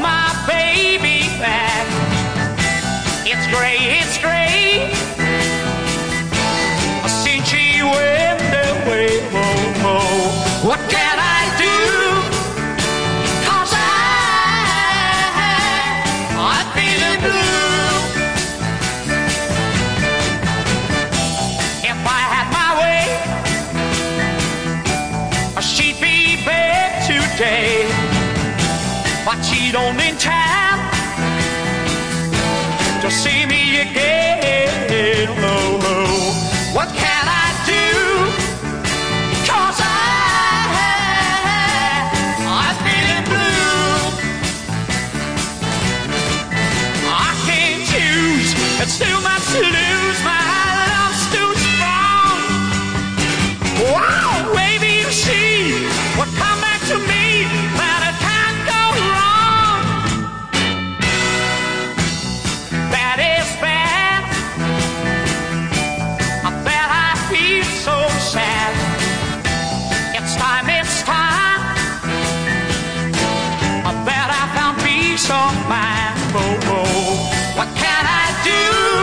my baby back. It's gray, it's gray. Since she went away, oh, oh. what can I do? Cause I, I'm feeling blue. If I had my way, she'd be back today but she don't in time to see me again. Oh, oh. what can I do? Cause I, I'm feeling blue. I can't choose, it's still my city. saw my bow. What can I do?